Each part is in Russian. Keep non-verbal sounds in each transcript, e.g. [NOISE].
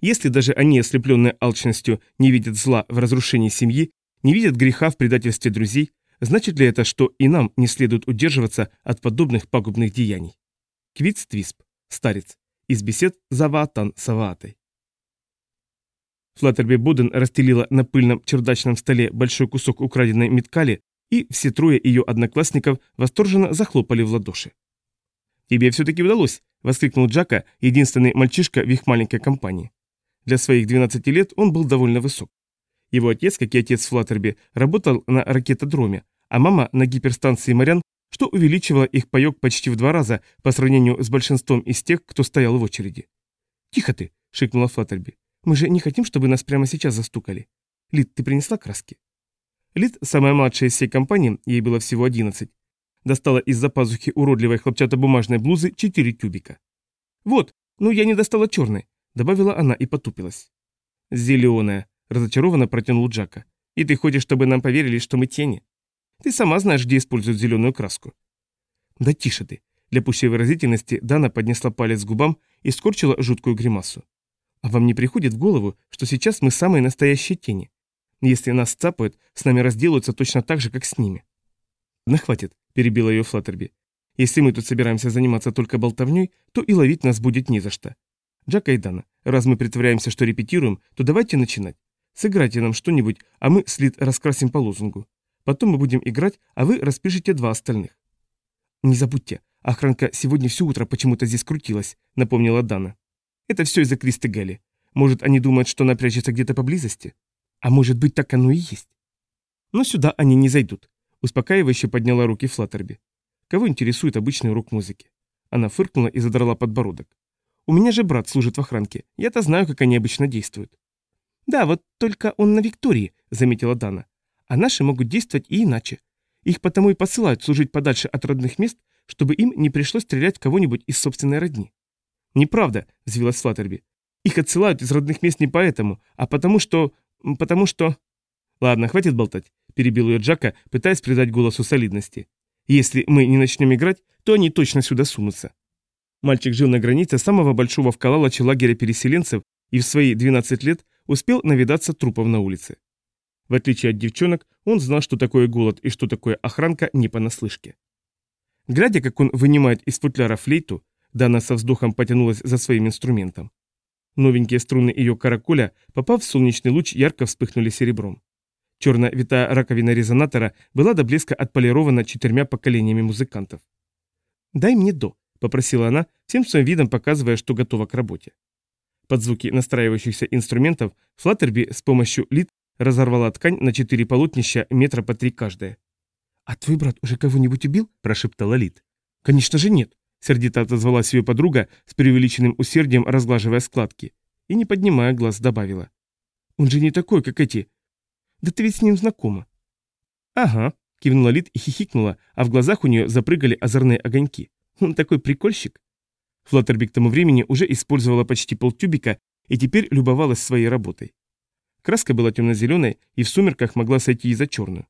Если даже они, ослепленные алчностью, не видят зла в разрушении семьи, не видят греха в предательстве друзей, значит ли это, что и нам не следует удерживаться от подобных пагубных деяний? Квиц Твисп, старец, из бесед Заваатан Саваатой. Флаттерби Боден расстелила на пыльном чердачном столе большой кусок украденной меткали, и все трое ее одноклассников восторженно захлопали в ладоши. «Тебе все-таки удалось!» – воскликнул Джака, единственный мальчишка в их маленькой компании. Для своих 12 лет он был довольно высок. Его отец, как и отец Флаттерби, работал на ракетодроме, а мама на гиперстанции «Морян», что увеличивало их паёк почти в два раза по сравнению с большинством из тех, кто стоял в очереди. «Тихо ты!» – шикнула Флаттерби. Мы же не хотим, чтобы нас прямо сейчас застукали. Лид, ты принесла краски?» Лид, самая младшая из всей компании, ей было всего 11, достала из-за пазухи уродливой хлопчатобумажной блузы четыре тюбика. «Вот, ну я не достала черной», — добавила она и потупилась. «Зеленая», — разочарованно протянул Джака. «И ты хочешь, чтобы нам поверили, что мы тени? Ты сама знаешь, где используют зеленую краску». «Да тише ты», — для пущей выразительности Дана поднесла палец к губам и скорчила жуткую гримасу. А вам не приходит в голову, что сейчас мы самые настоящие тени? Если нас цапают, с нами разделаются точно так же, как с ними. Да хватит, перебила ее Флаттерби. Если мы тут собираемся заниматься только болтовней, то и ловить нас будет не за что. Джака и Дана, раз мы притворяемся, что репетируем, то давайте начинать. Сыграйте нам что-нибудь, а мы слит раскрасим по лозунгу. Потом мы будем играть, а вы распишите два остальных. Не забудьте, охранка сегодня все утро почему-то здесь крутилась, напомнила Дана. Это все из-за Кристи Гэлли. Может, они думают, что она прячется где-то поблизости? А может быть, так оно и есть. Но сюда они не зайдут. Успокаивающе подняла руки Флаттерби. Кого интересует обычный урок музыки? Она фыркнула и задрала подбородок. У меня же брат служит в охранке. Я-то знаю, как они обычно действуют. Да, вот только он на Виктории, заметила Дана. А наши могут действовать и иначе. Их потому и посылают служить подальше от родных мест, чтобы им не пришлось стрелять кого-нибудь из собственной родни. «Неправда», — взвилась Флаттерби. «Их отсылают из родных мест не поэтому, а потому что... потому что...» «Ладно, хватит болтать», — перебил ее Джака, пытаясь придать голосу солидности. «Если мы не начнем играть, то они точно сюда сунутся». Мальчик жил на границе самого большого в Калалаче лагеря переселенцев и в свои 12 лет успел навидаться трупов на улице. В отличие от девчонок, он знал, что такое голод и что такое охранка не понаслышке. Глядя, как он вынимает из футляра флейту, Дана со вздохом потянулась за своим инструментом. Новенькие струны ее каракуля, попав в солнечный луч, ярко вспыхнули серебром. Черная витая раковина резонатора была до блеска отполирована четырьмя поколениями музыкантов. «Дай мне до», — попросила она, всем своим видом показывая, что готова к работе. Под звуки настраивающихся инструментов Флаттерби с помощью лид разорвала ткань на четыре полотнища метра по три каждое. «А твой брат уже кого-нибудь убил?» – прошептала Лид. «Конечно же нет. Сердито отозвалась ее подруга, с преувеличенным усердием разглаживая складки. И, не поднимая глаз, добавила. «Он же не такой, как эти. Да ты ведь с ним знакома». «Ага», — кивнула Лид и хихикнула, а в глазах у нее запрыгали озорные огоньки. [LAUGHS] «Он такой прикольщик». Флаттерби к тому времени уже использовала почти полтюбика и теперь любовалась своей работой. Краска была темно-зеленой и в сумерках могла сойти и за черную.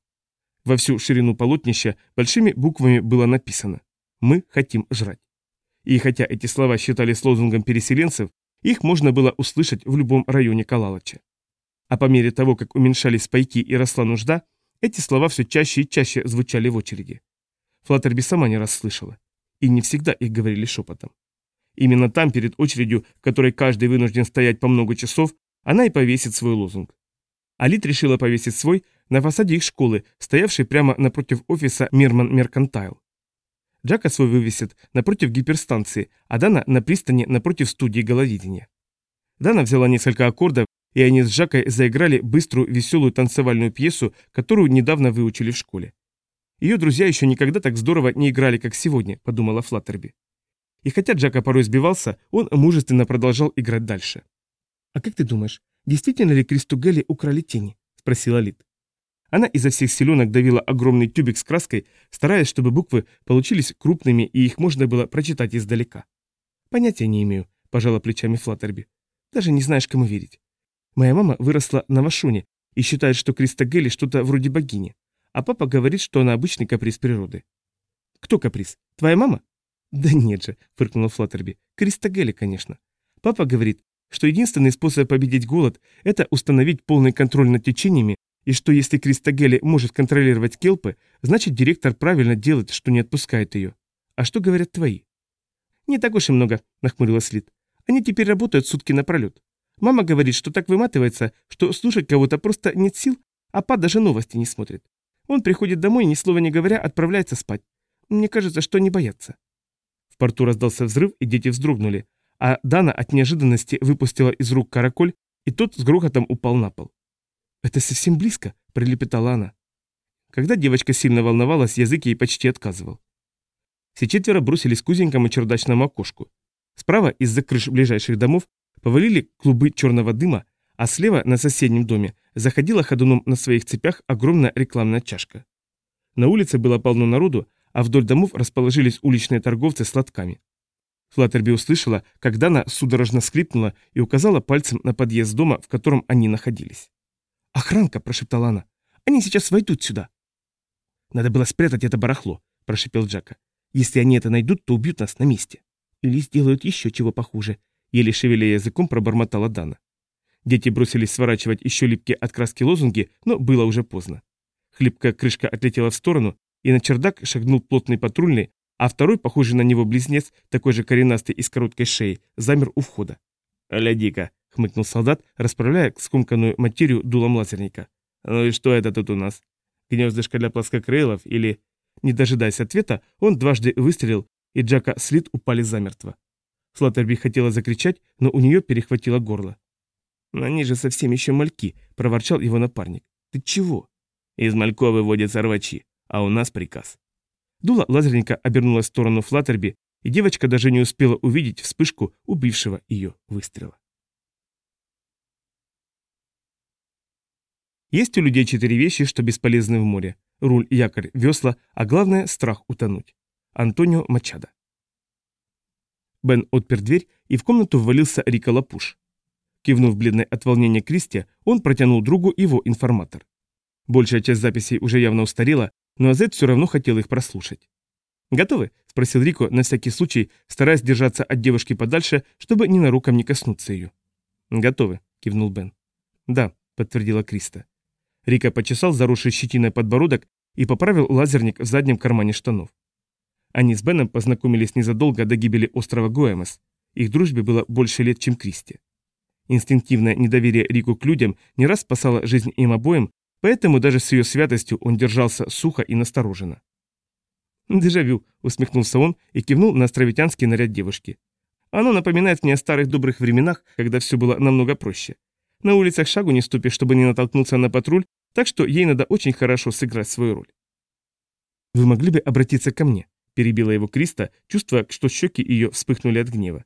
Во всю ширину полотнища большими буквами было написано мы хотим жрать. И хотя эти слова считались лозунгом переселенцев, их можно было услышать в любом районе Калалача. А по мере того, как уменьшались пайки и росла нужда, эти слова все чаще и чаще звучали в очереди. Флаттерби сама не раз слышала. И не всегда их говорили шепотом. Именно там, перед очередью, которой каждый вынужден стоять по много часов, она и повесит свой лозунг. Алит решила повесить свой на фасаде их школы, стоявшей прямо напротив офиса Мирман Меркантайл. Джака свой вывесит напротив гиперстанции, а Дана на пристани напротив студии головидения. Дана взяла несколько аккордов, и они с Жакой заиграли быструю веселую танцевальную пьесу, которую недавно выучили в школе. Ее друзья еще никогда так здорово не играли, как сегодня, подумала Флаттерби. И хотя Джака порой сбивался, он мужественно продолжал играть дальше. «А как ты думаешь, действительно ли Кристу Гелли украли тени?» – спросила Лид. Она изо всех силенок давила огромный тюбик с краской, стараясь, чтобы буквы получились крупными и их можно было прочитать издалека. «Понятия не имею», – пожала плечами Флаттерби. «Даже не знаешь, кому верить. Моя мама выросла на Вашуне и считает, что Криста Гелли что-то вроде богини, а папа говорит, что она обычный каприз природы». «Кто каприз? Твоя мама?» «Да нет же», – фыркнула Флаттерби. «Криста Гелли, конечно. Папа говорит, что единственный способ победить голод – это установить полный контроль над течениями, и что если Кристагели может контролировать келпы, значит директор правильно делает, что не отпускает ее. А что говорят твои? Не так уж и много, нахмурилась Лид. Они теперь работают сутки напролет. Мама говорит, что так выматывается, что слушать кого-то просто нет сил, а па даже новости не смотрит. Он приходит домой ни слова не говоря, отправляется спать. Мне кажется, что они боятся. В порту раздался взрыв, и дети вздрогнули, а Дана от неожиданности выпустила из рук караколь, и тот с грохотом упал на пол. «Это совсем близко», — пролепетала она. Когда девочка сильно волновалась, язык ей почти отказывал. Все четверо бросились к узенькому чердачному окошку. Справа из-за крыш ближайших домов повалили клубы черного дыма, а слева на соседнем доме заходила ходуном на своих цепях огромная рекламная чашка. На улице было полно народу, а вдоль домов расположились уличные торговцы с лотками. Флаттерби услышала, как Дана судорожно скрипнула и указала пальцем на подъезд дома, в котором они находились. «Охранка!» – прошептала она. «Они сейчас войдут сюда!» «Надо было спрятать это барахло», – прошепел Джака. «Если они это найдут, то убьют нас на месте. Или сделают еще чего похуже», – еле шевеля языком пробормотала Дана. Дети бросились сворачивать еще липкие от краски лозунги, но было уже поздно. Хлипкая крышка отлетела в сторону, и на чердак шагнул плотный патрульный, а второй, похожий на него близнец, такой же коренастый и с короткой шеей, замер у входа. «Гляди-ка», — хмыкнул солдат, расправляя скомканную материю дулом лазерника. «Ну и что это тут у нас? Гнездышко для плоскокрылов или...» Не дожидаясь ответа, он дважды выстрелил, и Джака слит упали замертво. Флаттерби хотела закричать, но у нее перехватило горло. «Они же совсем еще мальки», — проворчал его напарник. «Ты чего?» «Из мальков выводят сорвачи, а у нас приказ». Дула лазерника обернулась в сторону Флаттерби, и девочка даже не успела увидеть вспышку убившего ее выстрела. Есть у людей четыре вещи, что бесполезны в море. Руль, якорь, весла, а главное – страх утонуть. Антонио Мачадо. Бен отпер дверь, и в комнату ввалился Рика Лапуш. Кивнув бледной от волнения Кристи, он протянул другу его информатор. Большая часть записей уже явно устарела, но Азет все равно хотел их прослушать. «Готовы?» – спросил Рико, на всякий случай, стараясь держаться от девушки подальше, чтобы ненароком не коснуться ее. «Готовы», – кивнул Бен. «Да», – подтвердила Криста. Рика почесал заросший щетиной подбородок и поправил лазерник в заднем кармане штанов. Они с Беном познакомились незадолго до гибели острова Гоэмос. Их дружбе было больше лет, чем Кристи. Инстинктивное недоверие Рику к людям не раз спасало жизнь им обоим, поэтому даже с ее святостью он держался сухо и настороженно. «Дежавю», — усмехнулся он и кивнул на островитянский наряд девушки. «Оно напоминает мне о старых добрых временах, когда все было намного проще. На улицах шагу не ступишь, чтобы не натолкнуться на патруль, так что ей надо очень хорошо сыграть свою роль. «Вы могли бы обратиться ко мне?» – перебила его Криста, чувствуя, что щеки ее вспыхнули от гнева.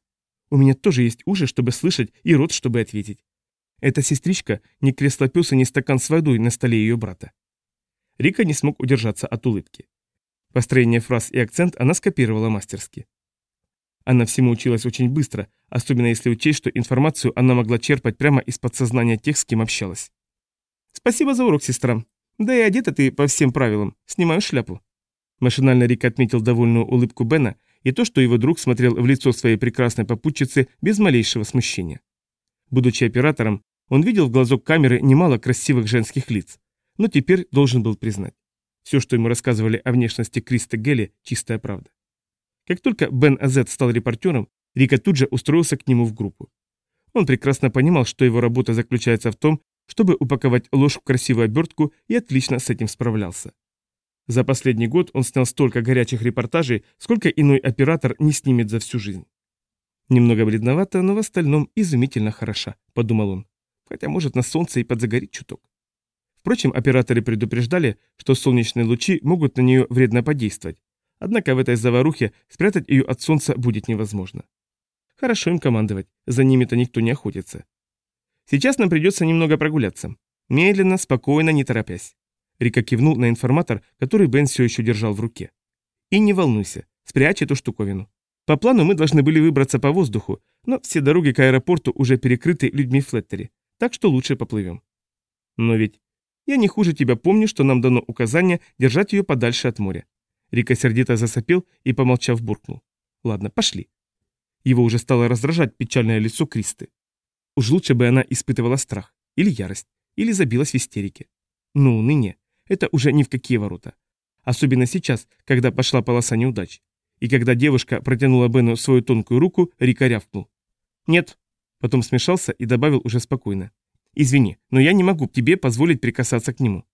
«У меня тоже есть уши, чтобы слышать, и рот, чтобы ответить. Эта сестричка не креслопес и не стакан с водой на столе ее брата». Рика не смог удержаться от улыбки. Построение фраз и акцент она скопировала мастерски. Она всему училась очень быстро, особенно если учесть, что информацию она могла черпать прямо из подсознания тех, с кем общалась. «Спасибо за урок, сестра. Да и одета ты по всем правилам. Снимаю шляпу». Машинально Рик отметил довольную улыбку Бена и то, что его друг смотрел в лицо своей прекрасной попутчицы без малейшего смущения. Будучи оператором, он видел в глазок камеры немало красивых женских лиц, но теперь должен был признать. Все, что ему рассказывали о внешности Криста Гелли, чистая правда. Как только Бен Азет стал репортером, Рика тут же устроился к нему в группу. Он прекрасно понимал, что его работа заключается в том, чтобы упаковать ложь в красивую обертку и отлично с этим справлялся. За последний год он снял столько горячих репортажей, сколько иной оператор не снимет за всю жизнь. Немного бледновато, но в остальном изумительно хороша, подумал он. Хотя может на солнце и подзагорит чуток. Впрочем, операторы предупреждали, что солнечные лучи могут на нее вредно подействовать, Однако в этой заварухе спрятать ее от солнца будет невозможно. Хорошо им командовать, за ними-то никто не охотится. Сейчас нам придется немного прогуляться. Медленно, спокойно, не торопясь. Рика кивнул на информатор, который Бен все еще держал в руке. И не волнуйся, спрячь эту штуковину. По плану мы должны были выбраться по воздуху, но все дороги к аэропорту уже перекрыты людьми в Флеттере, так что лучше поплывем. Но ведь я не хуже тебя помню, что нам дано указание держать ее подальше от моря. Рика сердито засопел и, помолчав, буркнул. «Ладно, пошли». Его уже стало раздражать печальное лицо Кристы. Уж лучше бы она испытывала страх, или ярость, или забилась в истерике. Но уныние – это уже ни в какие ворота. Особенно сейчас, когда пошла полоса неудач. И когда девушка протянула Бену свою тонкую руку, Рика рявкнул. «Нет». Потом смешался и добавил уже спокойно. «Извини, но я не могу тебе позволить прикасаться к нему».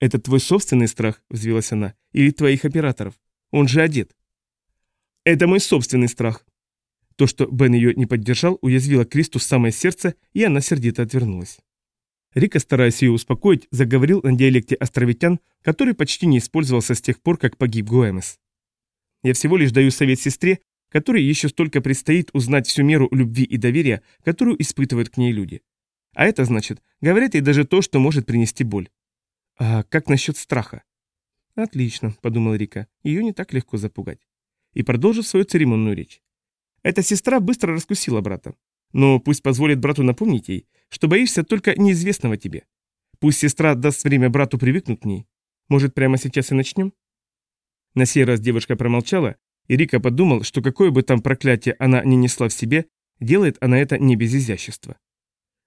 «Это твой собственный страх?» – взвилась она. «Или твоих операторов? Он же одет». «Это мой собственный страх». То, что Бен ее не поддержал, уязвило Кристу в самое сердце, и она сердито отвернулась. Рика, стараясь ее успокоить, заговорил на диалекте островитян, который почти не использовался с тех пор, как погиб Гуэмес. «Я всего лишь даю совет сестре, которой еще столько предстоит узнать всю меру любви и доверия, которую испытывают к ней люди. А это значит, говорят ей даже то, что может принести боль. А как насчет страха? Отлично, подумал Рика, ее не так легко запугать. И продолжил свою церемонную речь. Эта сестра быстро раскусила брата. Но пусть позволит брату напомнить ей, что боишься только неизвестного тебе. Пусть сестра даст время брату привыкнуть к ней. Может, прямо сейчас и начнем? На сей раз девушка промолчала, и Рика подумал, что какое бы там проклятие она ни несла в себе, делает она это не без изящества.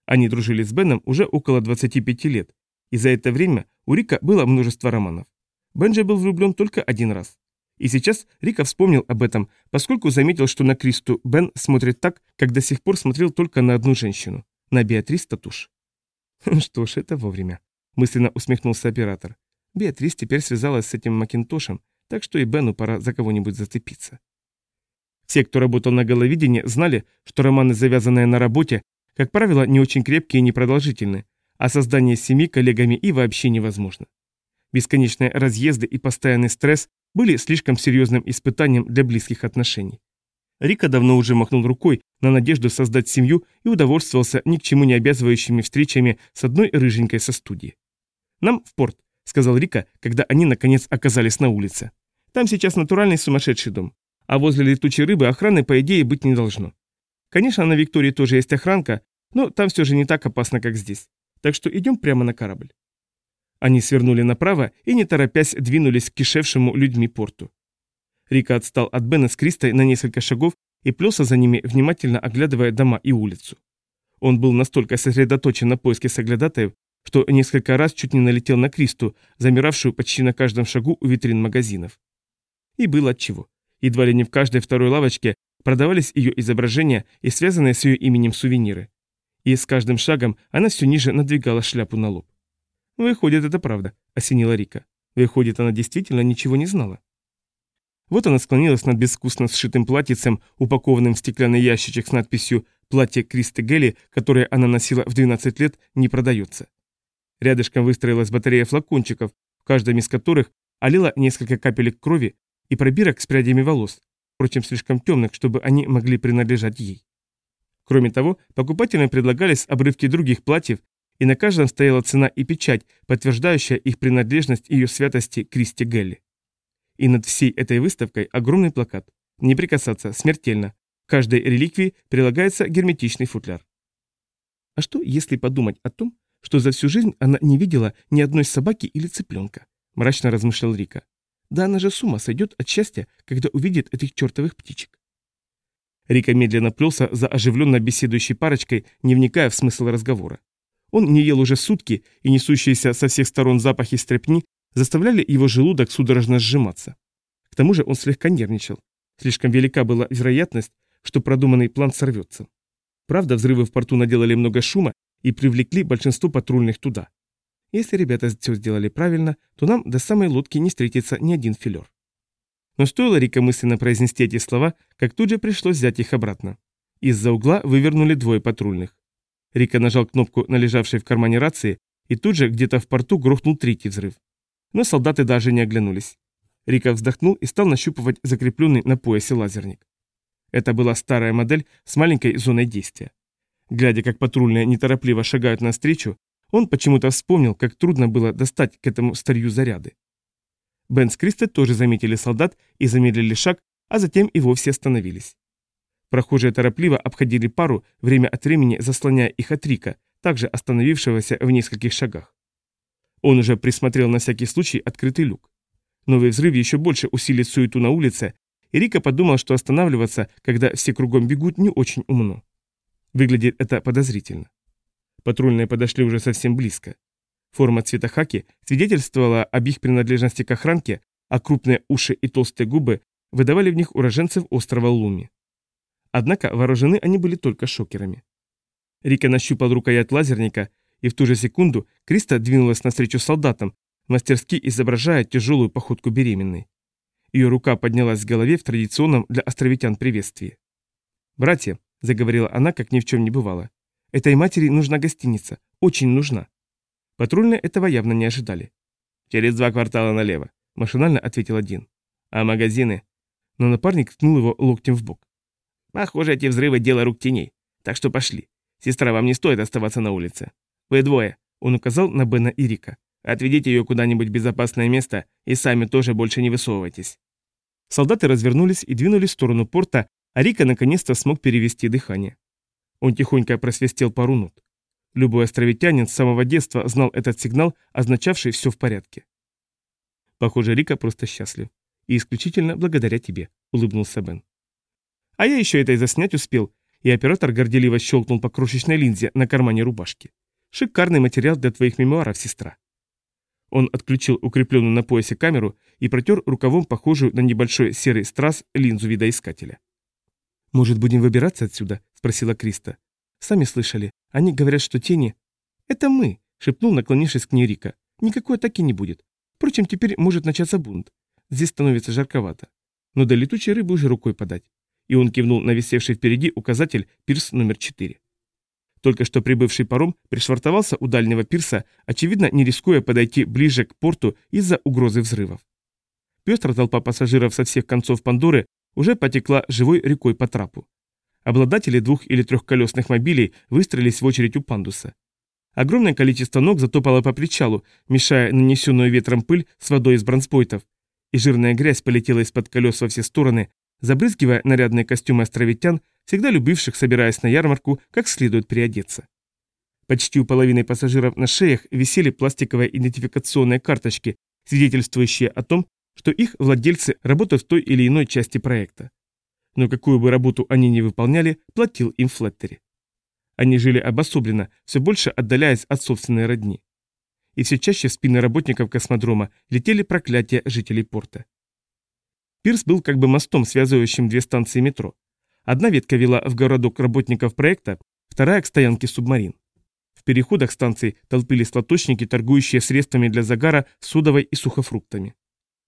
Они дружили с Беном уже около 25 лет, и за это время у Рика было множество романов. Бенджи был влюблен только один раз. И сейчас Рика вспомнил об этом, поскольку заметил, что на Кристу Бен смотрит так, как до сих пор смотрел только на одну женщину, на Беатрис Татуш. «Что ж, это вовремя», — мысленно усмехнулся оператор. Беатрис теперь связалась с этим Макинтошем, так что и Бену пора за кого-нибудь зацепиться. Все, кто работал на головидении, знали, что романы, завязанные на работе, как правило, не очень крепкие и непродолжительны, а создание семьи коллегами и вообще невозможно. Бесконечные разъезды и постоянный стресс были слишком серьезным испытанием для близких отношений. Рика давно уже махнул рукой на надежду создать семью и удовольствовался ни к чему не обязывающими встречами с одной рыженькой со студии. «Нам в порт», — сказал Рика, когда они наконец оказались на улице. «Там сейчас натуральный сумасшедший дом, а возле летучей рыбы охраны, по идее, быть не должно. Конечно, на Виктории тоже есть охранка, но там все же не так опасно, как здесь так что идем прямо на корабль. Они свернули направо и, не торопясь, двинулись к кишевшему людьми порту. Рика отстал от Бена с Кристой на несколько шагов и плелся за ними, внимательно оглядывая дома и улицу. Он был настолько сосредоточен на поиске соглядатаев, что несколько раз чуть не налетел на Кристу, замиравшую почти на каждом шагу у витрин магазинов. И было отчего. Едва ли не в каждой второй лавочке продавались ее изображения и связанные с ее именем сувениры и с каждым шагом она все ниже надвигала шляпу на лоб. «Выходит, это правда», — осенила Рика. Выходит, она действительно ничего не знала. Вот она склонилась над безвкусно сшитым платьицем, упакованным в стеклянный ящичек с надписью «Платье Кристы Гелли», которое она носила в 12 лет, не продается. Рядышком выстроилась батарея флакончиков, в каждом из которых олила несколько капелек крови и пробирок с прядями волос, впрочем, слишком темных, чтобы они могли принадлежать ей. Кроме того, покупателям предлагались обрывки других платьев, и на каждом стояла цена и печать, подтверждающая их принадлежность ее святости Кристи Гелли. И над всей этой выставкой огромный плакат «Не прикасаться, смертельно». К каждой реликвии прилагается герметичный футляр. А что, если подумать о том, что за всю жизнь она не видела ни одной собаки или цыпленка? Мрачно размышлял Рика. Да она же с ума сойдет от счастья, когда увидит этих чертовых птичек. Рика медленно плелся за оживленно беседующей парочкой, не вникая в смысл разговора. Он не ел уже сутки, и несущиеся со всех сторон запахи стрепни заставляли его желудок судорожно сжиматься. К тому же он слегка нервничал. Слишком велика была вероятность, что продуманный план сорвется. Правда, взрывы в порту наделали много шума и привлекли большинство патрульных туда. Если ребята все сделали правильно, то нам до самой лодки не встретится ни один филер. Но стоило Рика мысленно произнести эти слова, как тут же пришлось взять их обратно. Из-за угла вывернули двое патрульных. Рика нажал кнопку на лежавшей в кармане рации, и тут же где-то в порту грохнул третий взрыв. Но солдаты даже не оглянулись. Рика вздохнул и стал нащупывать закрепленный на поясе лазерник. Это была старая модель с маленькой зоной действия. Глядя, как патрульные неторопливо шагают навстречу, он почему-то вспомнил, как трудно было достать к этому старью заряды. Бен с Кристой тоже заметили солдат и замедлили шаг, а затем и вовсе остановились. Прохожие торопливо обходили пару, время от времени заслоняя их от Рика, также остановившегося в нескольких шагах. Он уже присмотрел на всякий случай открытый люк. Новый взрыв еще больше усилит суету на улице, и Рика подумал, что останавливаться, когда все кругом бегут, не очень умно. Выглядит это подозрительно. Патрульные подошли уже совсем близко. Форма цвета хаки свидетельствовала об их принадлежности к охранке, а крупные уши и толстые губы выдавали в них уроженцев острова Луми. Однако вооружены они были только шокерами. Рика нащупал рукоять лазерника, и в ту же секунду Криста двинулась навстречу солдатам, мастерски изображая тяжелую походку беременной. Ее рука поднялась к голове в традиционном для островитян приветствии. «Братья», — заговорила она, как ни в чем не бывало, — «этой матери нужна гостиница, очень нужна». Патрульные этого явно не ожидали. «Через два квартала налево», — машинально ответил один. «А магазины?» Но напарник ткнул его локтем в бок. «Похоже, эти взрывы — дело рук теней. Так что пошли. Сестра, вам не стоит оставаться на улице. Вы двое», — он указал на Бена и Рика. «Отведите ее куда-нибудь в безопасное место и сами тоже больше не высовывайтесь». Солдаты развернулись и двинулись в сторону порта, а Рика наконец-то смог перевести дыхание. Он тихонько просвистел пару нот. Любой островитянин с самого детства знал этот сигнал, означавший «все в порядке». Похоже, Рика просто счастлив. И исключительно благодаря тебе, улыбнулся Бен. А я еще это и заснять успел, и оператор горделиво щелкнул по крошечной линзе на кармане рубашки. Шикарный материал для твоих мемуаров, сестра. Он отключил укрепленную на поясе камеру и протер рукавом похожую на небольшой серый страз линзу видоискателя. «Может, будем выбираться отсюда?» – спросила Криста. «Сами слышали. Они говорят, что тени...» «Это мы», — шепнул, наклонившись к ней Рика. «Никакой атаки не будет. Впрочем, теперь может начаться бунт. Здесь становится жарковато. Но до летучей рыбы уже рукой подать». И он кивнул на висевший впереди указатель пирс номер 4. Только что прибывший паром пришвартовался у дальнего пирса, очевидно, не рискуя подойти ближе к порту из-за угрозы взрывов. Пестрая толпа пассажиров со всех концов Пандоры уже потекла живой рекой по трапу. Обладатели двух- или трехколесных мобилей выстроились в очередь у пандуса. Огромное количество ног затопало по причалу, мешая нанесенную ветром пыль с водой из бронспойтов, и жирная грязь полетела из-под колес во все стороны, забрызгивая нарядные костюмы островитян, всегда любивших, собираясь на ярмарку, как следует приодеться. Почти у половины пассажиров на шеях висели пластиковые идентификационные карточки, свидетельствующие о том, что их владельцы работают в той или иной части проекта но какую бы работу они ни выполняли, платил им Флеттери. Они жили обособленно, все больше отдаляясь от собственной родни. И все чаще в спины работников космодрома летели проклятия жителей порта. Пирс был как бы мостом, связывающим две станции метро. Одна ветка вела в городок работников проекта, вторая к стоянке субмарин. В переходах станций толпились лоточники, торгующие средствами для загара, содовой и сухофруктами.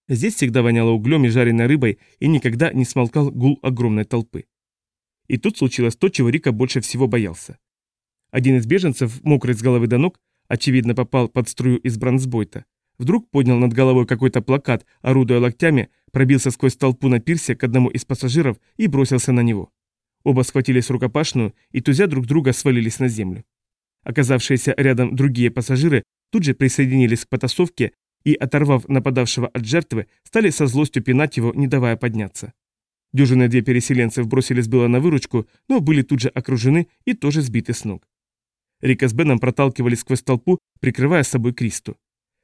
Здесь всегда воняло углем и жареной рыбой, и никогда не смолкал гул огромной толпы. И тут случилось то, чего Рика больше всего боялся. Один из беженцев, мокрый с головы до ног, очевидно попал под струю из бронзбойта. Вдруг поднял над головой какой-то плакат, орудуя локтями, пробился сквозь толпу на пирсе к одному из пассажиров и бросился на него. Оба схватились рукопашную и, тузя друг друга, свалились на землю. Оказавшиеся рядом другие пассажиры тут же присоединились к потасовке и, оторвав нападавшего от жертвы, стали со злостью пинать его, не давая подняться. Дюжины две переселенцев бросились было на выручку, но были тут же окружены и тоже сбиты с ног. Рика с Беном проталкивались сквозь толпу, прикрывая собой Кристу.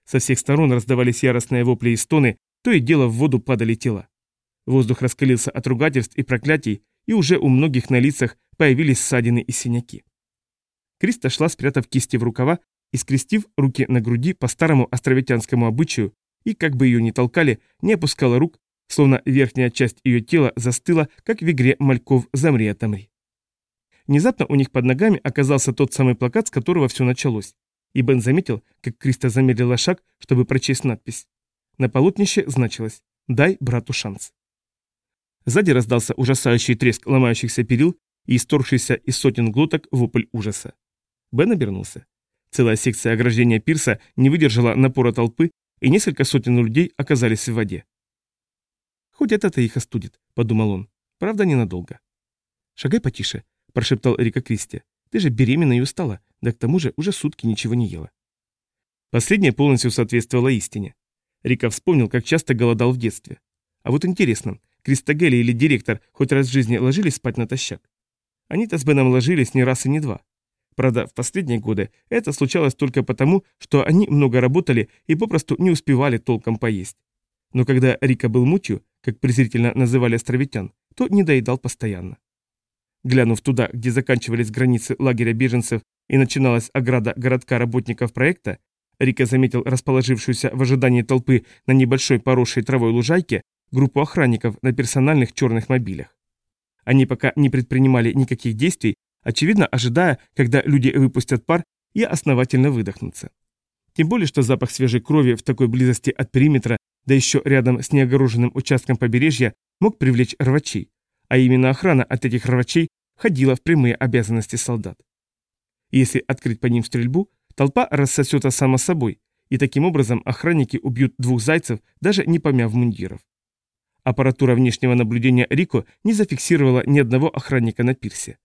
Со всех сторон раздавались яростные вопли и стоны, то и дело в воду падали тела. Воздух раскалился от ругательств и проклятий, и уже у многих на лицах появились ссадины и синяки. Криста шла, спрятав кисти в рукава, и скрестив руки на груди по старому островитянскому обычаю, и, как бы ее ни толкали, не опускала рук, словно верхняя часть ее тела застыла, как в игре мальков «Замри, отомри». Внезапно у них под ногами оказался тот самый плакат, с которого все началось, и Бен заметил, как Криста замедлила шаг, чтобы прочесть надпись. На полотнище значилось «Дай брату шанс». Сзади раздался ужасающий треск ломающихся перил и исторгшийся из сотен глоток вопль ужаса. Бен обернулся. Целая секция ограждения пирса не выдержала напора толпы, и несколько сотен людей оказались в воде. «Хоть это-то их остудит», — подумал он. «Правда, ненадолго». «Шагай потише», — прошептал Рика Кристи. «Ты же беременна и устала, да к тому же уже сутки ничего не ела». Последнее полностью соответствовало истине. Рика вспомнил, как часто голодал в детстве. А вот интересно, Кристогели или директор хоть раз в жизни ложились спать натощак? Они-то с Беном ложились не раз и не два. Правда, в последние годы это случалось только потому, что они много работали и попросту не успевали толком поесть. Но когда Рика был мутью, как презрительно называли островитян, то не доедал постоянно. Глянув туда, где заканчивались границы лагеря беженцев и начиналась ограда городка работников проекта, Рика заметил расположившуюся в ожидании толпы на небольшой поросшей травой лужайке группу охранников на персональных черных мобилях. Они пока не предпринимали никаких действий, очевидно ожидая, когда люди выпустят пар и основательно выдохнутся. Тем более, что запах свежей крови в такой близости от периметра, да еще рядом с неогороженным участком побережья, мог привлечь рвачей, а именно охрана от этих рвачей ходила в прямые обязанности солдат. Если открыть по ним стрельбу, толпа рассосется само собой, и таким образом охранники убьют двух зайцев, даже не помяв мундиров. Аппаратура внешнего наблюдения Рико не зафиксировала ни одного охранника на пирсе.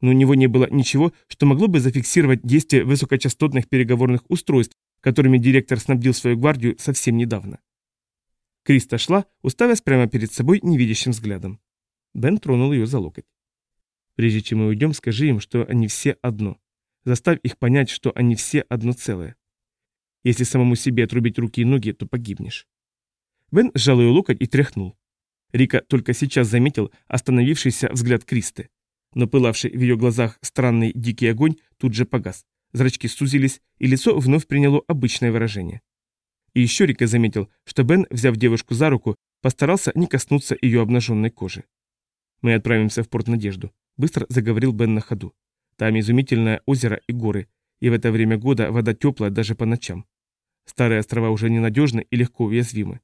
Но у него не было ничего, что могло бы зафиксировать действие высокочастотных переговорных устройств, которыми директор снабдил свою гвардию совсем недавно. Криста шла, уставясь прямо перед собой невидящим взглядом. Бен тронул ее за локоть. «Прежде чем мы уйдем, скажи им, что они все одно. Заставь их понять, что они все одно целое. Если самому себе отрубить руки и ноги, то погибнешь». Бен сжал ее локоть и тряхнул. Рика только сейчас заметил остановившийся взгляд Кристы. Но пылавший в ее глазах странный дикий огонь тут же погас. Зрачки сузились, и лицо вновь приняло обычное выражение. И еще Рика заметил, что Бен, взяв девушку за руку, постарался не коснуться ее обнаженной кожи. «Мы отправимся в порт Надежду», — быстро заговорил Бен на ходу. «Там изумительное озеро и горы, и в это время года вода теплая даже по ночам. Старые острова уже ненадежны и легко уязвимы.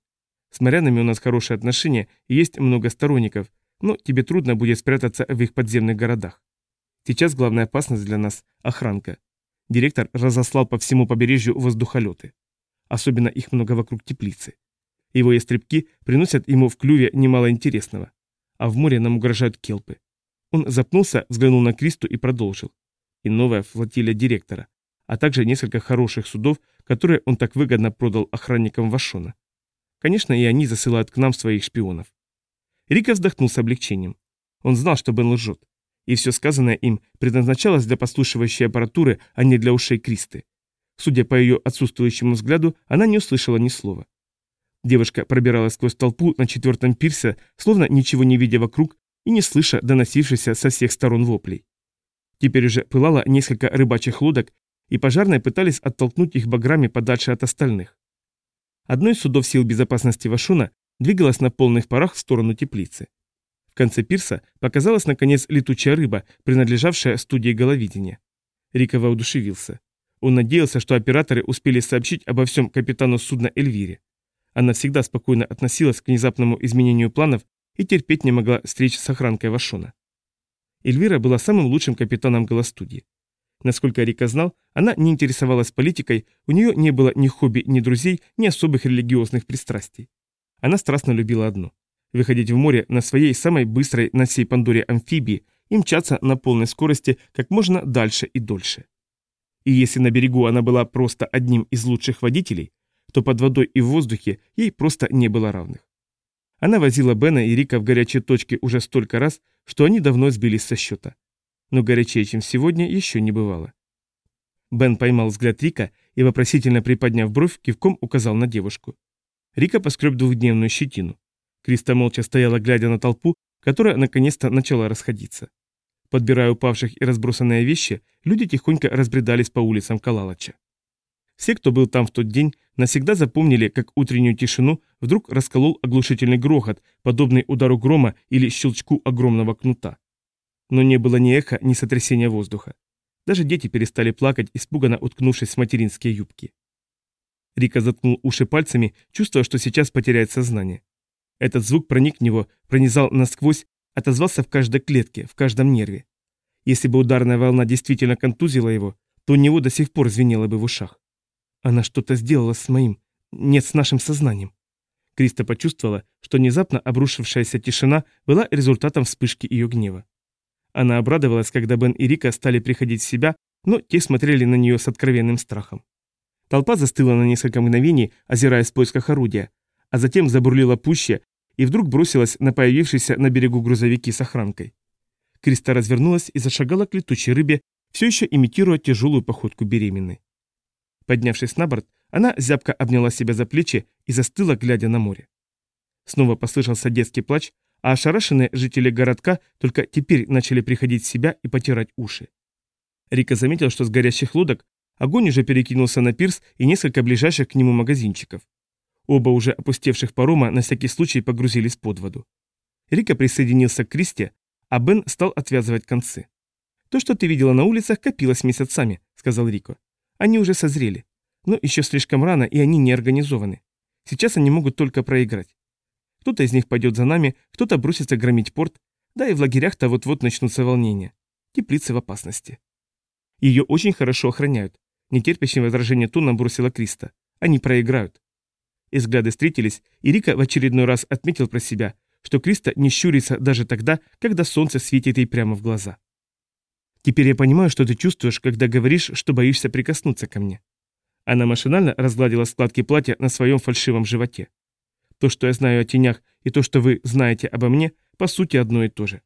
С морянами у нас хорошие отношения и есть много сторонников, но тебе трудно будет спрятаться в их подземных городах. Сейчас главная опасность для нас – охранка. Директор разослал по всему побережью воздухолеты. Особенно их много вокруг теплицы. Его ястребки приносят ему в клюве немало интересного. А в море нам угрожают келпы. Он запнулся, взглянул на Кристу и продолжил. И новая флотилия директора, а также несколько хороших судов, которые он так выгодно продал охранникам Вашона. Конечно, и они засылают к нам своих шпионов. Рика вздохнул с облегчением. Он знал, что Бен лжет. И все сказанное им предназначалось для послушивающей аппаратуры, а не для ушей Кристы. Судя по ее отсутствующему взгляду, она не услышала ни слова. Девушка пробиралась сквозь толпу на четвертом пирсе, словно ничего не видя вокруг и не слыша доносившихся со всех сторон воплей. Теперь уже пылало несколько рыбачьих лодок, и пожарные пытались оттолкнуть их баграми подальше от остальных. Одно из судов сил безопасности Вашуна двигалось на полных парах в сторону теплицы. В конце пирса показалась, наконец, летучая рыба, принадлежавшая студии головидения. Рика воодушевился. Он надеялся, что операторы успели сообщить обо всем капитану судна Эльвире. Она всегда спокойно относилась к внезапному изменению планов и терпеть не могла встреч с охранкой Вашона. Эльвира была самым лучшим капитаном голостудии. Насколько Рика знал, она не интересовалась политикой, у нее не было ни хобби, ни друзей, ни особых религиозных пристрастий. Она страстно любила одно – выходить в море на своей самой быстрой на всей Пандоре амфибии и мчаться на полной скорости как можно дальше и дольше. И если на берегу она была просто одним из лучших водителей, то под водой и в воздухе ей просто не было равных. Она возила Бена и Рика в горячие точки уже столько раз, что они давно сбились со счета но горячее, чем сегодня, еще не бывало. Бен поймал взгляд Рика и, вопросительно приподняв бровь, кивком указал на девушку. Рика поскреб двухдневную щетину. Криста молча стояла, глядя на толпу, которая наконец-то начала расходиться. Подбирая упавших и разбросанные вещи, люди тихонько разбредались по улицам Калалача. Все, кто был там в тот день, навсегда запомнили, как утреннюю тишину вдруг расколол оглушительный грохот, подобный удару грома или щелчку огромного кнута. Но не было ни эха, ни сотрясения воздуха. Даже дети перестали плакать, испуганно уткнувшись в материнские юбки. Рика заткнул уши пальцами, чувствуя, что сейчас потеряет сознание. Этот звук проник в него, пронизал насквозь, отозвался в каждой клетке, в каждом нерве. Если бы ударная волна действительно контузила его, то у него до сих пор звенело бы в ушах. Она что-то сделала с моим... Нет, с нашим сознанием. Криста почувствовала, что внезапно обрушившаяся тишина была результатом вспышки ее гнева. Она обрадовалась, когда Бен и Рика стали приходить в себя, но те смотрели на нее с откровенным страхом. Толпа застыла на несколько мгновений, озираясь в поисках орудия, а затем забурлила пуще и вдруг бросилась на появившиеся на берегу грузовики с охранкой. Криста развернулась и зашагала к летучей рыбе, все еще имитируя тяжелую походку беременной. Поднявшись на борт, она зябко обняла себя за плечи и застыла, глядя на море. Снова послышался детский плач, а ошарашенные жители городка только теперь начали приходить в себя и потирать уши. Рика заметил, что с горящих лодок огонь уже перекинулся на пирс и несколько ближайших к нему магазинчиков. Оба уже опустевших парома на всякий случай погрузились под воду. Рика присоединился к Кристе, а Бен стал отвязывать концы. «То, что ты видела на улицах, копилось месяцами», — сказал Рико. «Они уже созрели. Но еще слишком рано, и они не организованы. Сейчас они могут только проиграть. Кто-то из них пойдет за нами, кто-то бросится громить порт, да и в лагерях-то вот-вот начнутся волнения. Теплицы в опасности. Ее очень хорошо охраняют. Нетерпящим возражения тоном бросила Криста. Они проиграют. И взгляды встретились, и Рика в очередной раз отметил про себя, что Криста не щурится даже тогда, когда солнце светит ей прямо в глаза. «Теперь я понимаю, что ты чувствуешь, когда говоришь, что боишься прикоснуться ко мне». Она машинально разгладила складки платья на своем фальшивом животе. То, что я знаю о тенях, и то, что вы знаете обо мне, по сути одно и то же.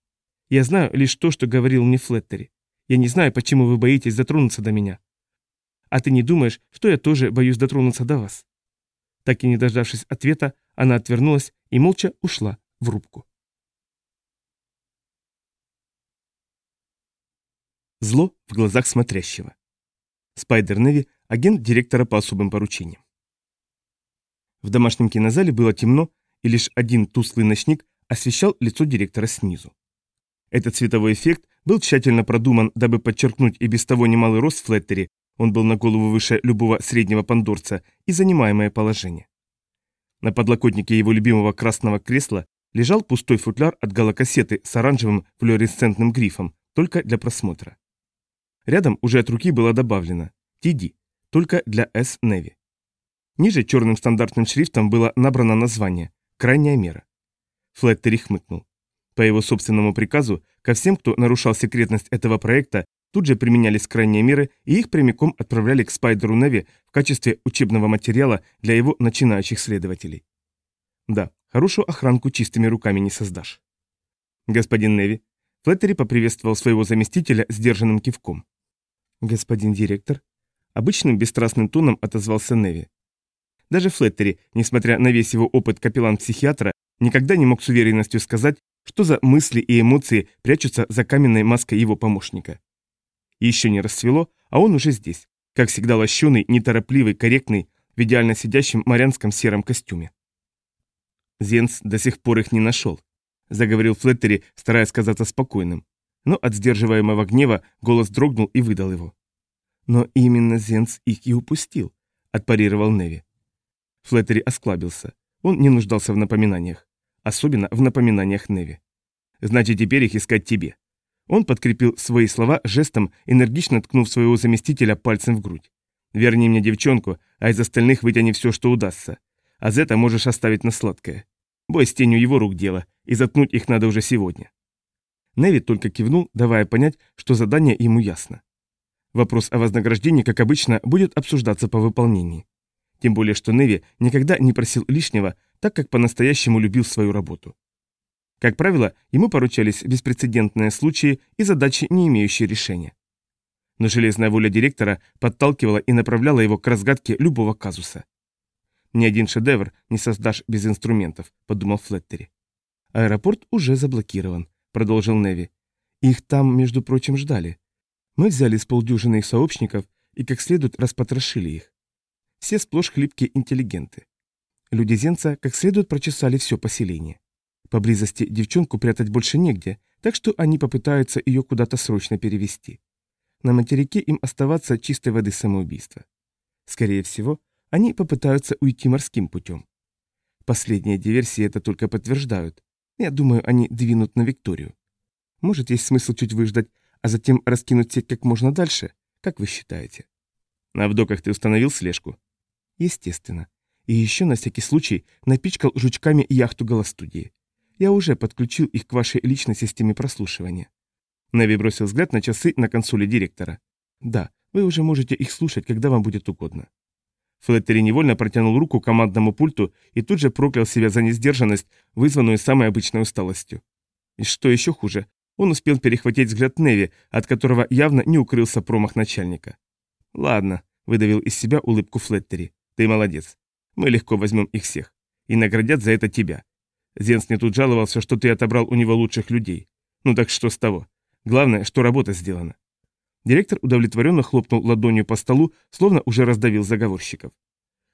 Я знаю лишь то, что говорил мне Флеттери. Я не знаю, почему вы боитесь дотронуться до меня. А ты не думаешь, что я тоже боюсь дотронуться до вас?» Так и не дождавшись ответа, она отвернулась и молча ушла в рубку. Зло в глазах смотрящего. Спайдер Неви – агент директора по особым поручениям. В домашнем кинозале было темно, и лишь один тусклый ночник освещал лицо директора снизу. Этот цветовой эффект был тщательно продуман, дабы подчеркнуть и без того немалый рост Флеттери, он был на голову выше любого среднего пандорца, и занимаемое положение. На подлокотнике его любимого красного кресла лежал пустой футляр от галокассеты с оранжевым флуоресцентным грифом, только для просмотра. Рядом уже от руки было добавлено «TD», только для S Navy. Ниже черным стандартным шрифтом было набрано название «Крайняя мера». Флеттери хмыкнул. По его собственному приказу, ко всем, кто нарушал секретность этого проекта, тут же применялись крайние меры, и их прямиком отправляли к Спайдеру Неви в качестве учебного материала для его начинающих следователей. Да, хорошую охранку чистыми руками не создашь. Господин Неви, Флеттери поприветствовал своего заместителя сдержанным кивком. Господин директор, обычным бесстрастным тоном отозвался Неви. Даже Флеттери, несмотря на весь его опыт капеллан-психиатра, никогда не мог с уверенностью сказать, что за мысли и эмоции прячутся за каменной маской его помощника. Еще не расцвело, а он уже здесь, как всегда лощеный, неторопливый, корректный, в идеально сидящем морянском сером костюме. Зенс до сих пор их не нашел, заговорил Флеттери, стараясь казаться спокойным. Но от сдерживаемого гнева голос дрогнул и выдал его. Но именно Зенс их и упустил, отпарировал Неви. Флеттери осклабился. Он не нуждался в напоминаниях. Особенно в напоминаниях Неви. Значит, теперь их искать тебе. Он подкрепил свои слова жестом, энергично ткнув своего заместителя пальцем в грудь. «Верни мне девчонку, а из остальных вытяни все, что удастся. А Зета можешь оставить на сладкое. Бой с тенью его рук дело, и заткнуть их надо уже сегодня». Неви только кивнул, давая понять, что задание ему ясно. Вопрос о вознаграждении, как обычно, будет обсуждаться по выполнении. Тем более, что Неви никогда не просил лишнего, так как по-настоящему любил свою работу. Как правило, ему поручались беспрецедентные случаи и задачи, не имеющие решения. Но железная воля директора подталкивала и направляла его к разгадке любого казуса. «Ни один шедевр не создашь без инструментов», — подумал Флеттери. «Аэропорт уже заблокирован», — продолжил Неви. «Их там, между прочим, ждали. Мы взяли с полдюжины их сообщников и как следует распотрошили их. Все сплошь хлипкие интеллигенты. Люди Зенца как следует прочесали все поселение. Поблизости девчонку прятать больше негде, так что они попытаются ее куда-то срочно перевести. На материке им оставаться чистой воды самоубийства. Скорее всего, они попытаются уйти морским путем. Последние диверсии это только подтверждают. Я думаю, они двинут на Викторию. Может, есть смысл чуть выждать, а затем раскинуть сеть как можно дальше? Как вы считаете? На вдоках ты установил слежку? Естественно. И еще на всякий случай напичкал жучками яхту голостудии. Я уже подключил их к вашей личной системе прослушивания. Неви бросил взгляд на часы на консоли директора. Да, вы уже можете их слушать, когда вам будет угодно. Флеттери невольно протянул руку к командному пульту и тут же проклял себя за несдержанность, вызванную самой обычной усталостью. И что еще хуже, он успел перехватить взгляд Неви, от которого явно не укрылся промах начальника. «Ладно», — выдавил из себя улыбку Флеттери. Ты молодец. Мы легко возьмем их всех. И наградят за это тебя. Зенс мне тут жаловался, что ты отобрал у него лучших людей. Ну так что с того? Главное, что работа сделана. Директор удовлетворенно хлопнул ладонью по столу, словно уже раздавил заговорщиков.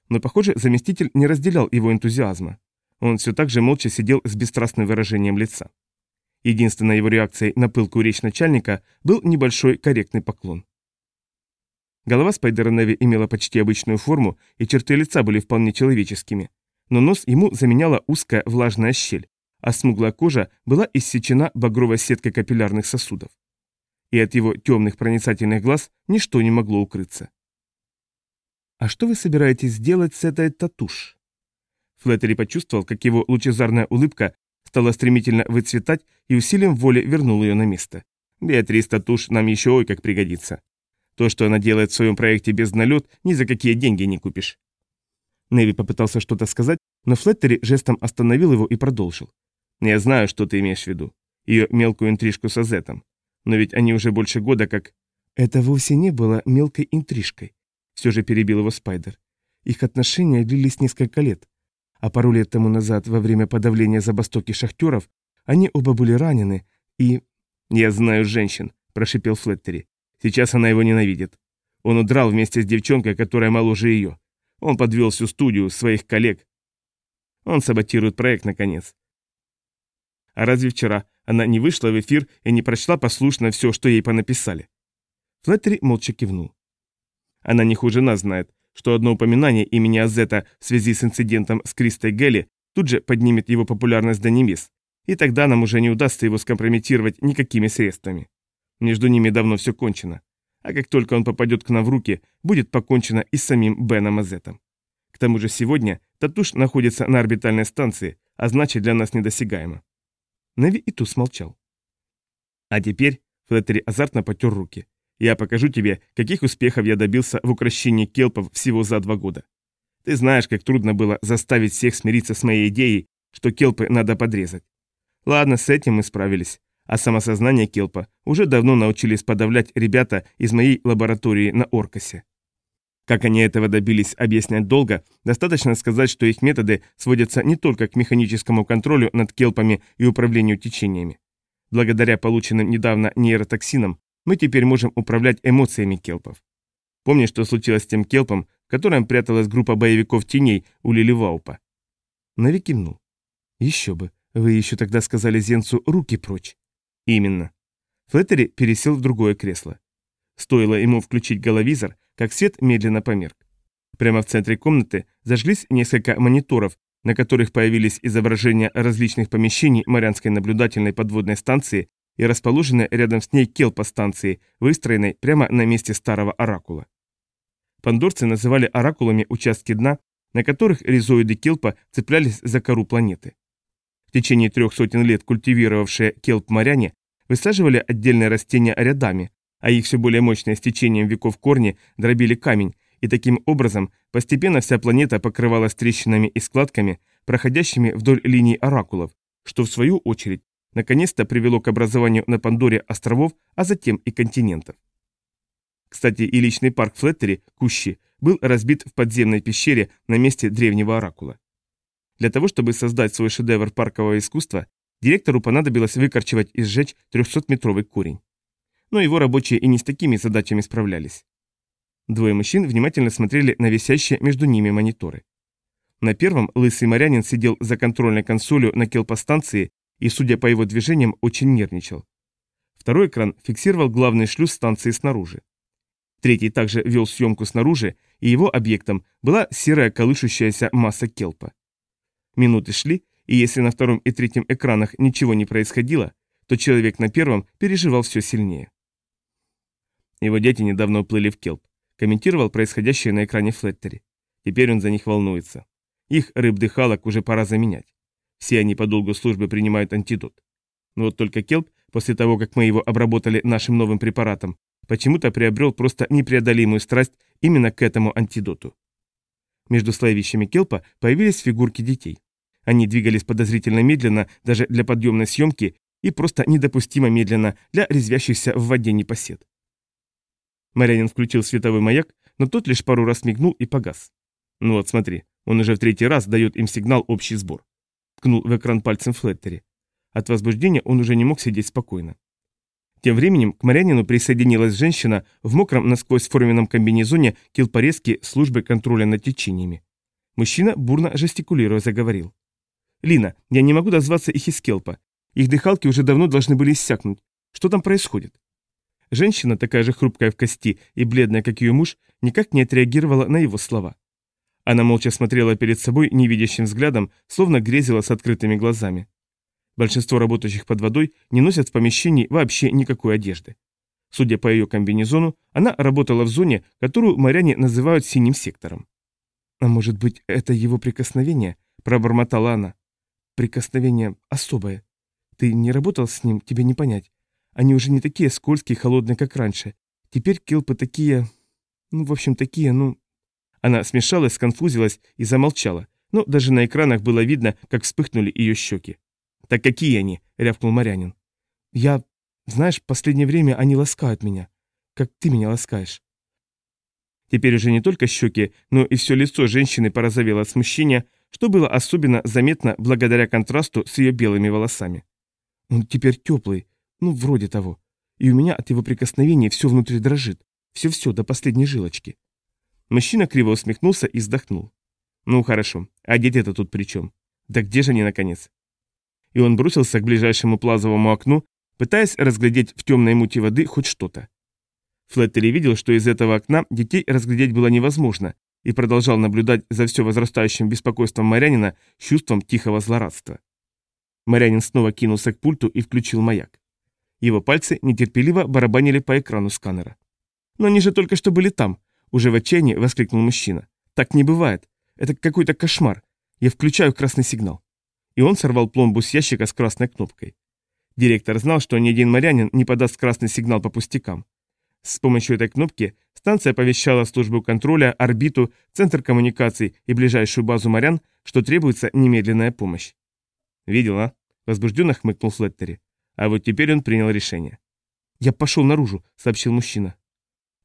Но, похоже, заместитель не разделял его энтузиазма. Он все так же молча сидел с бесстрастным выражением лица. Единственной его реакцией на пылкую речь начальника был небольшой корректный поклон. Голова Спайдера Неви имела почти обычную форму, и черты лица были вполне человеческими, но нос ему заменяла узкая влажная щель, а смуглая кожа была иссечена багровой сеткой капиллярных сосудов. И от его темных проницательных глаз ничто не могло укрыться. «А что вы собираетесь делать с этой татуш?» Флеттери почувствовал, как его лучезарная улыбка стала стремительно выцветать и усилием воли вернул ее на место. «Беатрис Татуш нам еще ой как пригодится. То, что она делает в своем проекте без налет, ни за какие деньги не купишь». Неви попытался что-то сказать, но Флеттери жестом остановил его и продолжил. «Я знаю, что ты имеешь в виду. Ее мелкую интрижку с Азетом. Но ведь они уже больше года как...» «Это вовсе не было мелкой интрижкой», — все же перебил его Спайдер. «Их отношения длились несколько лет. А пару лет тому назад, во время подавления забастоки шахтеров, они оба были ранены, и... «Я знаю женщин», – прошипел Флеттери. «Сейчас она его ненавидит. Он удрал вместе с девчонкой, которая моложе ее. Он подвел всю студию, своих коллег. Он саботирует проект, наконец. А разве вчера она не вышла в эфир и не прочла послушно все, что ей понаписали?» Флеттери молча кивнул. «Она не хуже нас знает, что одно упоминание имени Азета в связи с инцидентом с Кристой Гелли тут же поднимет его популярность до небес, и тогда нам уже не удастся его скомпрометировать никакими средствами. Между ними давно все кончено. А как только он попадет к нам в руки, будет покончено и с самим Беном Азетом. К тому же сегодня Татуш находится на орбитальной станции, а значит для нас недосягаемо. Неви и Ту смолчал. А теперь Флеттери азартно потер руки. Я покажу тебе, каких успехов я добился в укращении келпов всего за два года. Ты знаешь, как трудно было заставить всех смириться с моей идеей, что келпы надо подрезать. Ладно, с этим мы справились. А самосознание келпа уже давно научились подавлять ребята из моей лаборатории на Оркасе. Как они этого добились, объяснять долго, достаточно сказать, что их методы сводятся не только к механическому контролю над келпами и управлению течениями. Благодаря полученным недавно нейротоксинам мы теперь можем управлять эмоциями келпов. Помнишь, что случилось с тем келпом, в котором пряталась группа боевиков теней у Лиливаупа? Нави кивнул. Еще бы, вы еще тогда сказали Зенцу «руки прочь». Именно. Флеттери пересел в другое кресло. Стоило ему включить головизор, как свет медленно померк. Прямо в центре комнаты зажглись несколько мониторов, на которых появились изображения различных помещений Марианской наблюдательной подводной станции и расположенной рядом с ней келпа-станции, выстроенной прямо на месте старого оракула. Пандорцы называли оракулами участки дна, на которых ризоиды келпа цеплялись за кору планеты. В течение трех сотен лет культивировавшие келп-моряне высаживали отдельные растения рядами, а их все более мощное с течением веков корни дробили камень, и таким образом постепенно вся планета покрывалась трещинами и складками, проходящими вдоль линий оракулов, что в свою очередь наконец-то привело к образованию на Пандоре островов, а затем и континентов. Кстати, и личный парк Флеттери, Кущи, был разбит в подземной пещере на месте древнего оракула. Для того, чтобы создать свой шедевр паркового искусства, директору понадобилось выкорчевать и сжечь 300-метровый корень. Но его рабочие и не с такими задачами справлялись. Двое мужчин внимательно смотрели на висящие между ними мониторы. На первом лысый морянин сидел за контрольной консолью на келпостанции и, судя по его движениям, очень нервничал. Второй экран фиксировал главный шлюз станции снаружи. Третий также вел съемку снаружи, и его объектом была серая колышущаяся масса келпа. Минуты шли, и если на втором и третьем экранах ничего не происходило, то человек на первом переживал все сильнее. Его дети недавно уплыли в келп, комментировал происходящее на экране Флеттери. Теперь он за них волнуется. Их рыб-дыхалок уже пора заменять. Все они по долгу службы принимают антидот. Но вот только Келп, после того, как мы его обработали нашим новым препаратом, почему-то приобрел просто непреодолимую страсть именно к этому антидоту. Между слоевищами Келпа появились фигурки детей. Они двигались подозрительно медленно даже для подъемной съемки и просто недопустимо медленно для резвящихся в воде непосед. Марянин включил световой маяк, но тот лишь пару раз мигнул и погас. Ну вот смотри, он уже в третий раз дает им сигнал общий сбор. ткнул в экран пальцем Флеттери. От возбуждения он уже не мог сидеть спокойно. Тем временем к Марянину присоединилась женщина в мокром насквозь форменном комбинезоне килпорезки службы контроля над течениями. Мужчина, бурно жестикулируя, заговорил. «Лина, я не могу дозваться их из Келпа. Их дыхалки уже давно должны были иссякнуть. Что там происходит?» Женщина, такая же хрупкая в кости и бледная, как ее муж, никак не отреагировала на его слова. Она молча смотрела перед собой невидящим взглядом, словно грезила с открытыми глазами. Большинство работающих под водой не носят в помещении вообще никакой одежды. Судя по ее комбинезону, она работала в зоне, которую моряне называют синим сектором. «А может быть, это его прикосновение?» – пробормотала она. «Прикосновение особое. Ты не работал с ним, тебе не понять. Они уже не такие скользкие и холодные, как раньше. Теперь келпы такие... Ну, в общем, такие, ну...» Она смешалась, сконфузилась и замолчала, но даже на экранах было видно, как вспыхнули ее щеки. «Так какие они?» — рявкнул Марянин. «Я... Знаешь, последнее время они ласкают меня. Как ты меня ласкаешь». Теперь уже не только щеки, но и все лицо женщины порозовело от смущения, что было особенно заметно благодаря контрасту с ее белыми волосами. Он теперь теплый, ну, вроде того. И у меня от его прикосновения все внутри дрожит. Все-все, до последней жилочки. Мужчина криво усмехнулся и вздохнул. Ну, хорошо, а дети-то тут при чем? Да где же они, наконец? И он бросился к ближайшему плазовому окну, пытаясь разглядеть в темной мути воды хоть что-то. Флеттери видел, что из этого окна детей разглядеть было невозможно, и продолжал наблюдать за все возрастающим беспокойством морянина чувством тихого злорадства. Морянин снова кинулся к пульту и включил маяк. Его пальцы нетерпеливо барабанили по экрану сканера. «Но они же только что были там!» – уже в отчаянии воскликнул мужчина. «Так не бывает. Это какой-то кошмар. Я включаю красный сигнал». И он сорвал пломбу с ящика с красной кнопкой. Директор знал, что ни один морянин не подаст красный сигнал по пустякам. С помощью этой кнопки станция оповещала службу контроля, орбиту, центр коммуникаций и ближайшую базу морян, что требуется немедленная помощь. «Видела?» – возбужденно хмыкнул Флеттери. А вот теперь он принял решение. «Я пошел наружу», – сообщил мужчина.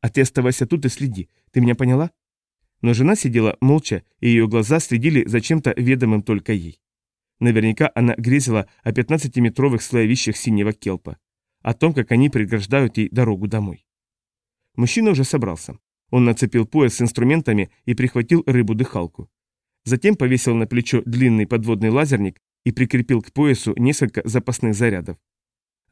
«А ты оставайся тут и следи. Ты меня поняла?» Но жена сидела молча, и ее глаза следили за чем-то ведомым только ей. Наверняка она грезила о 15-метровых слоевищах синего келпа, о том, как они преграждают ей дорогу домой. Мужчина уже собрался. Он нацепил пояс с инструментами и прихватил рыбу-дыхалку. Затем повесил на плечо длинный подводный лазерник и прикрепил к поясу несколько запасных зарядов.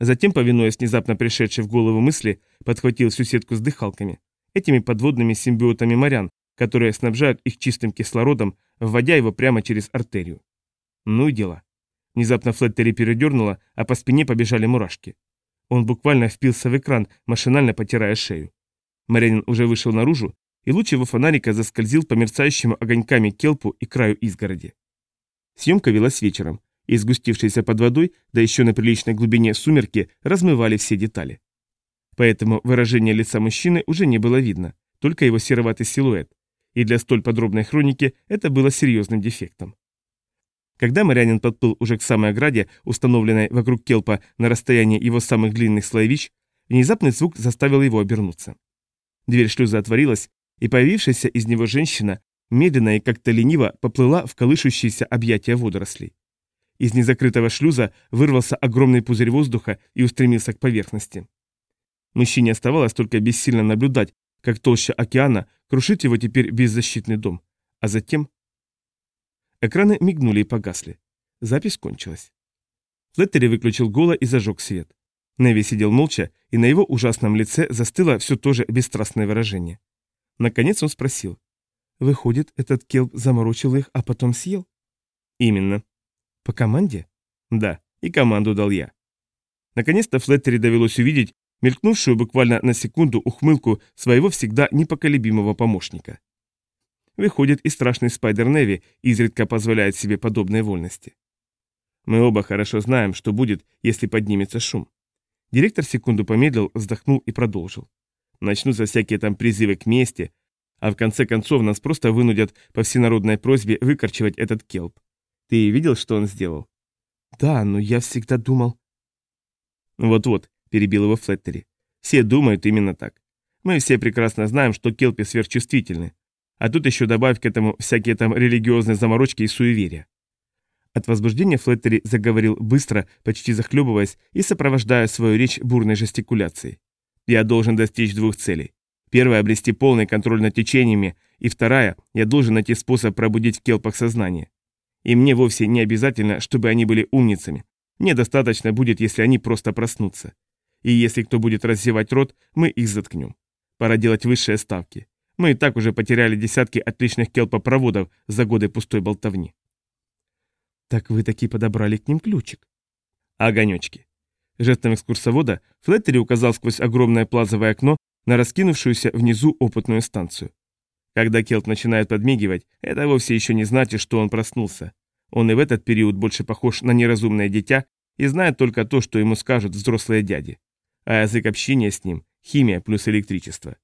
Затем, повинуясь внезапно пришедшей в голову мысли, подхватил всю сетку с дыхалками, этими подводными симбиотами морян, которые снабжают их чистым кислородом, вводя его прямо через артерию. Ну и дела. Внезапно Флеттери передернуло, а по спине побежали мурашки. Он буквально впился в экран, машинально потирая шею. Марянин уже вышел наружу, и луч его фонарика заскользил по мерцающему огоньками келпу и краю изгороди. Съемка велась вечером, и сгустившиеся под водой, да еще на приличной глубине сумерки, размывали все детали. Поэтому выражение лица мужчины уже не было видно, только его сероватый силуэт, и для столь подробной хроники это было серьезным дефектом. Когда морянин подплыл уже к самой ограде, установленной вокруг келпа на расстоянии его самых длинных слоевищ, внезапный звук заставил его обернуться. Дверь шлюза отворилась, и появившаяся из него женщина медленно и как-то лениво поплыла в колышущиеся объятия водорослей. Из незакрытого шлюза вырвался огромный пузырь воздуха и устремился к поверхности. Мужчине оставалось только бессильно наблюдать, как толща океана крушит его теперь беззащитный дом. А затем... Экраны мигнули и погасли. Запись кончилась. Флеттери выключил голо и зажег свет. Неви сидел молча, и на его ужасном лице застыло все то же бесстрастное выражение. Наконец он спросил. «Выходит, этот келп заморочил их, а потом съел?» «Именно». «По команде?» «Да, и команду дал я». Наконец-то Флеттери довелось увидеть мелькнувшую буквально на секунду ухмылку своего всегда непоколебимого помощника. Выходит, и страшный Спайдер Неви изредка позволяет себе подобные вольности. Мы оба хорошо знаем, что будет, если поднимется шум. Директор секунду помедлил, вздохнул и продолжил. Начнутся всякие там призывы к мести, а в конце концов нас просто вынудят по всенародной просьбе выкорчевать этот келп. Ты видел, что он сделал? Да, но я всегда думал... Вот-вот, перебил его Флеттери. Все думают именно так. Мы все прекрасно знаем, что келпи сверхчувствительны. А тут еще добавь к этому всякие там религиозные заморочки и суеверия. От возбуждения Флеттери заговорил быстро, почти захлебываясь и сопровождая свою речь бурной жестикуляцией. «Я должен достичь двух целей. Первая – обрести полный контроль над течениями, и вторая – я должен найти способ пробудить в келпах сознание. И мне вовсе не обязательно, чтобы они были умницами. Мне достаточно будет, если они просто проснутся. И если кто будет раздевать рот, мы их заткнем. Пора делать высшие ставки. Мы и так уже потеряли десятки отличных келпопроводов за годы пустой болтовни. Так вы таки подобрали к ним ключик. Огонечки. Жестом экскурсовода Флеттери указал сквозь огромное плазовое окно на раскинувшуюся внизу опытную станцию. Когда Келт начинает подмигивать, это вовсе еще не значит, что он проснулся. Он и в этот период больше похож на неразумное дитя и знает только то, что ему скажут взрослые дяди. А язык общения с ним – химия плюс электричество.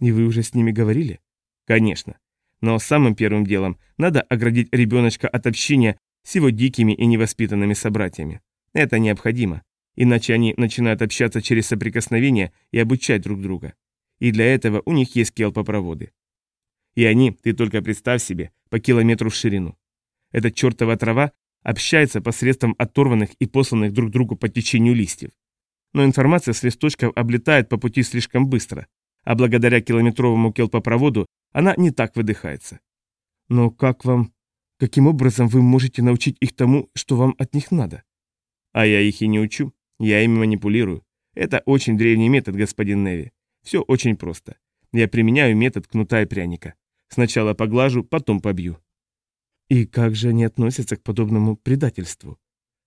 И вы уже с ними говорили? Конечно. Но самым первым делом надо оградить ребеночка от общения с его дикими и невоспитанными собратьями. Это необходимо, иначе они начинают общаться через соприкосновение и обучать друг друга. И для этого у них есть келпопроводы. И они, ты только представь себе, по километру в ширину. Эта чертова трава общается посредством оторванных и посланных друг другу по течению листьев. Но информация с листочков облетает по пути слишком быстро, а благодаря километровому келпопроводу она не так выдыхается. Но как вам... Каким образом вы можете научить их тому, что вам от них надо? А я их и не учу. Я ими манипулирую. Это очень древний метод, господин Неви. Все очень просто. Я применяю метод кнута и пряника. Сначала поглажу, потом побью. И как же они относятся к подобному предательству?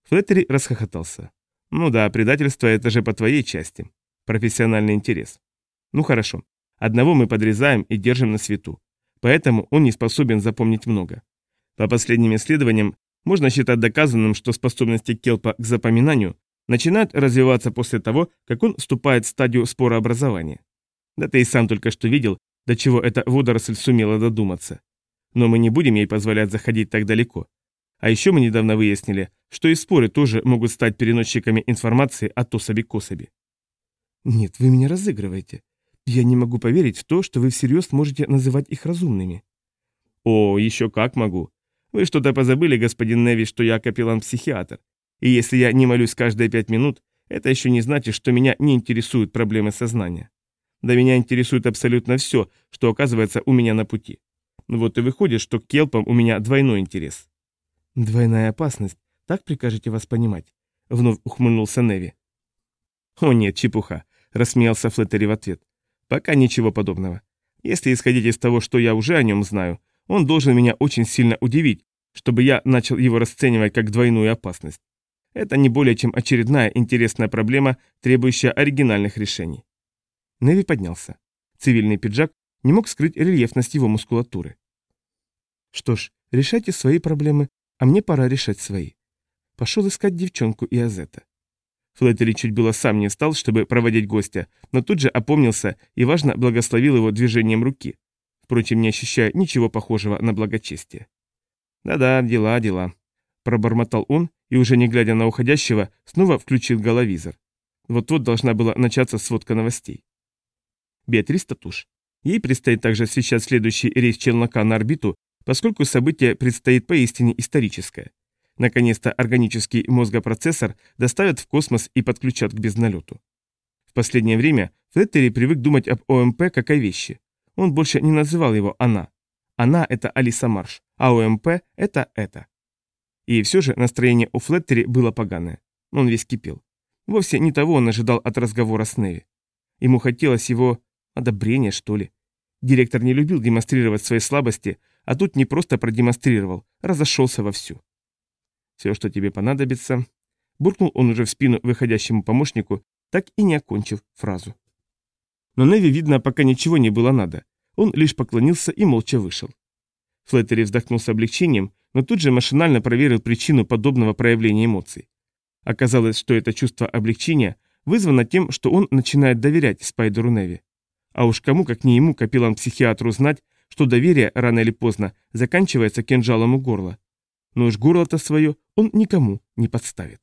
Флеттери расхохотался. Ну да, предательство это же по твоей части. Профессиональный интерес. Ну хорошо. Одного мы подрезаем и держим на свету. Поэтому он не способен запомнить много. По последним исследованиям, можно считать доказанным, что способности Келпа к запоминанию начинают развиваться после того, как он вступает в стадию спорообразования. Да ты и сам только что видел, до чего эта водоросль сумела додуматься. Но мы не будем ей позволять заходить так далеко. А еще мы недавно выяснили, что и споры тоже могут стать переносчиками информации от особи-кособи. Нет, вы меня разыгрываете. Я не могу поверить в то, что вы всерьез можете называть их разумными. О, еще как могу. Вы что-то позабыли, господин Неви, что я капеллан-психиатр. И если я не молюсь каждые пять минут, это еще не значит, что меня не интересуют проблемы сознания. Да меня интересует абсолютно все, что оказывается у меня на пути. Ну вот и выходит, что к келпам у меня двойной интерес. Двойная опасность, так прикажете вас понимать? Вновь ухмыльнулся Неви. О нет, чепуха, рассмеялся Флеттери в ответ. Пока ничего подобного. Если исходить из того, что я уже о нем знаю, он должен меня очень сильно удивить, чтобы я начал его расценивать как двойную опасность. Это не более чем очередная интересная проблема, требующая оригинальных решений. Неви поднялся. Цивильный пиджак не мог скрыть рельефность его мускулатуры. Что ж, решайте свои проблемы, а мне пора решать свои. Пошел искать девчонку и Азета. Флеттери чуть было сам не встал, чтобы проводить гостя, но тут же опомнился и важно благословил его движением руки впрочем, не ощущая ничего похожего на благочестие. «Да-да, дела, дела», – пробормотал он и, уже не глядя на уходящего, снова включил головизор. Вот-вот должна была начаться сводка новостей. Беатрис Татуш. Ей предстоит также освещать следующий рейс челнока на орбиту, поскольку событие предстоит поистине историческое. Наконец-то органический мозгопроцессор доставят в космос и подключат к безналету. В последнее время Флеттери привык думать об ОМП как о вещи. Он больше не называл его «она». «Она» — это Алиса Марш, а ОМП — это это. И все же настроение у Флеттери было поганое. Он весь кипел. Вовсе не того он ожидал от разговора с Неви. Ему хотелось его одобрения, что ли. Директор не любил демонстрировать свои слабости, а тут не просто продемонстрировал, разошелся вовсю. «Все, что тебе понадобится», — буркнул он уже в спину выходящему помощнику, так и не окончив фразу. Но Неви, видно, пока ничего не было надо. Он лишь поклонился и молча вышел. Флеттери вздохнул с облегчением, но тут же машинально проверил причину подобного проявления эмоций. Оказалось, что это чувство облегчения вызвано тем, что он начинает доверять Спайдеру Неви. А уж кому, как не ему, капеллан-психиатру, знать, что доверие рано или поздно заканчивается кинжалом у горла. Но уж горло-то свое он никому не подставит.